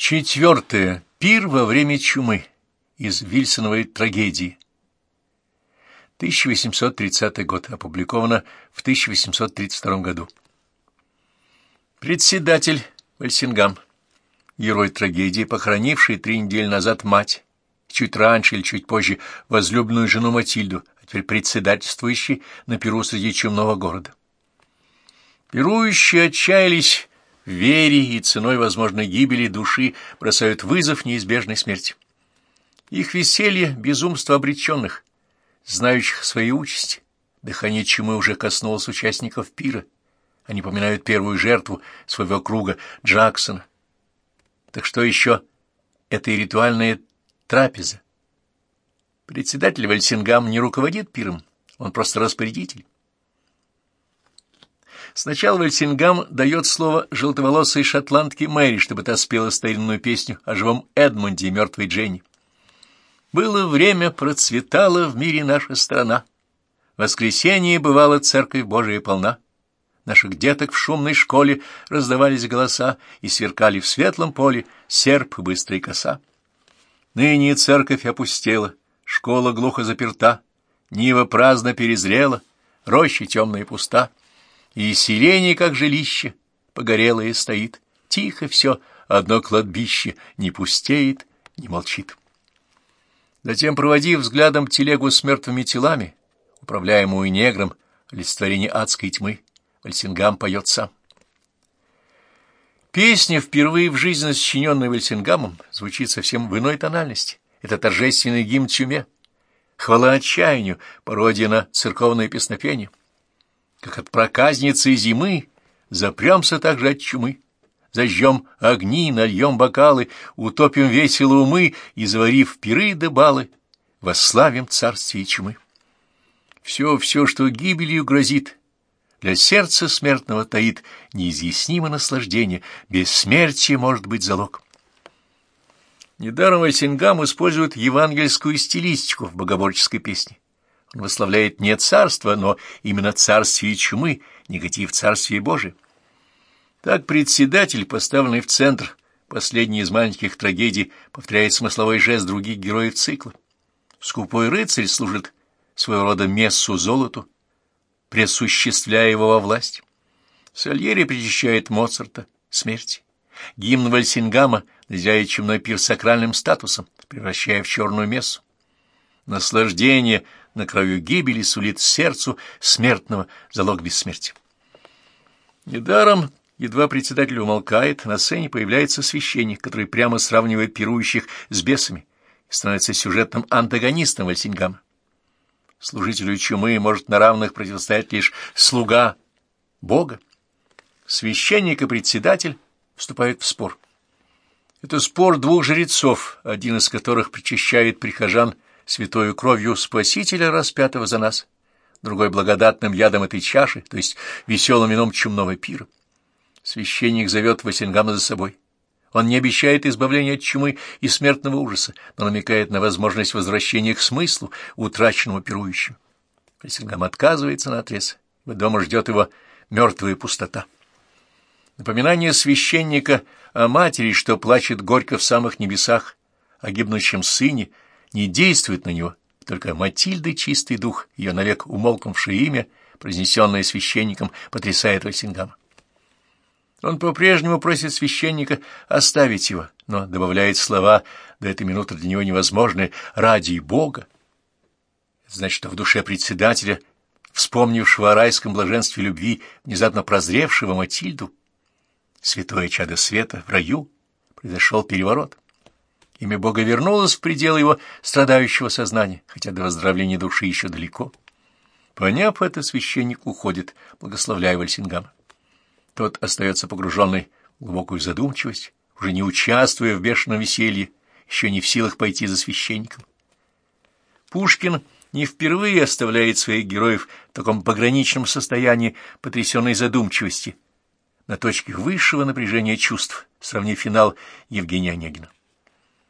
Четвертое. Пир во время чумы. Из Вильсоновой трагедии. 1830 год. Опубликовано в 1832 году. Председатель Вальсингам. Герой трагедии, похоронивший три недели назад мать, чуть раньше или чуть позже возлюбленную жену Матильду, а теперь председательствующий на перу среди чумного города. Пирующие отчаялись вере и ценой возможной гибели души бросают вызов неизбежной смерти. Их веселье — безумство обреченных, знающих свои участи. Дыхание чумы уже коснулось участников пира. Они поминают первую жертву своего круга Джексона. Так что еще это и ритуальная трапеза. Председатель Вальсингам не руководит пиром, он просто распорядитель. Сначала Вальсингам дает слово желтоволосой шотландке Мэри, чтобы та спела старинную песню о живом Эдмунде и мертвой Дженни. «Было время, процветала в мире наша страна. воскресенье бывала церковь Божия полна. Наших деток в шумной школе раздавались голоса, и сверкали в светлом поле серп и быстрая коса. Ныне церковь опустела, школа глухо заперта, Нива праздно перезрела, роща темная и пуста. И селение, как жилище, погорелое стоит. Тихо все, одно кладбище не пустеет, не молчит. Затем, проводив взглядом телегу с мертвыми телами, управляемую негром, олицетворение адской тьмы, Вальсингам поет сам. Песня, впервые в жизни сочиненная Вальсингамом, звучит совсем в иной тональности. Это торжественный гимн тюме, хвала отчаянию, пародия на церковное песнопение как от проказницы зимы, запремся также от чумы. Зажжем огни, нальем бокалы, утопим весело умы и, заварив пиры да балы, восславим царствие чумы. Все, все, что гибелью грозит, для сердца смертного таит неизъяснимо наслаждение, бессмертие может быть залог. Недаром Вальсингам использует евангельскую стилистику в богоборческой песне. Он восславляет не царство, но именно царствие чумы, негатив царствия Божия. Так председатель, поставленный в центр последней из маленьких трагедий, повторяет смысловой жест других героев цикла. Скупой рыцарь служит своего рода мессу золоту, пресуществляя его во власть. Сальери причащает Моцарта смерти. Гимн Вальсингама наделяет чумной пир сакральным статусом, превращая в черную мессу. Наслаждение на краю гибели сулит сердцу смертного залог бессмертия. Недаром, едва председатель умолкает, на сцене появляется священник, который прямо сравнивает пирующих с бесами и становится сюжетным антагонистом Вальсингама. Служителю чумы может на равных противостоять лишь слуга Бога. Священник и председатель вступают в спор. Это спор двух жрецов, один из которых причащает прихожан святою кровью Спасителя, распятого за нас, другой благодатным ядом этой чаши, то есть веселым вином чумного пира. Священник зовет Васингама за собой. Он не обещает избавления от чумы и смертного ужаса, но намекает на возможность возвращения к смыслу, утраченному пирующим. Васингам отказывается на отрез. В дома ждет его мертвая пустота. Напоминание священника о матери, что плачет горько в самых небесах, о гибнущем сыне, не действует на него, только Матильды чистый дух, ее навек умолкнувшее имя, произнесенное священником, потрясает Вальсингама. Он по-прежнему просит священника оставить его, но добавляет слова, до этой минуты для него невозможные, «ради Бога». значит, в душе председателя, вспомнившего о райском блаженстве любви, внезапно прозревшего Матильду, святое чадо света в раю, произошел переворот. Имя Бога вернулось в пределы его страдающего сознания, хотя до выздоровления души еще далеко. Поняв это, священник уходит, благословляя Вальсингама. Тот остается погруженный в глубокую задумчивость, уже не участвуя в бешеном веселье, еще не в силах пойти за священником. Пушкин не впервые оставляет своих героев в таком пограничном состоянии потрясенной задумчивости, на точке высшего напряжения чувств, сравнив финал Евгения Онегина.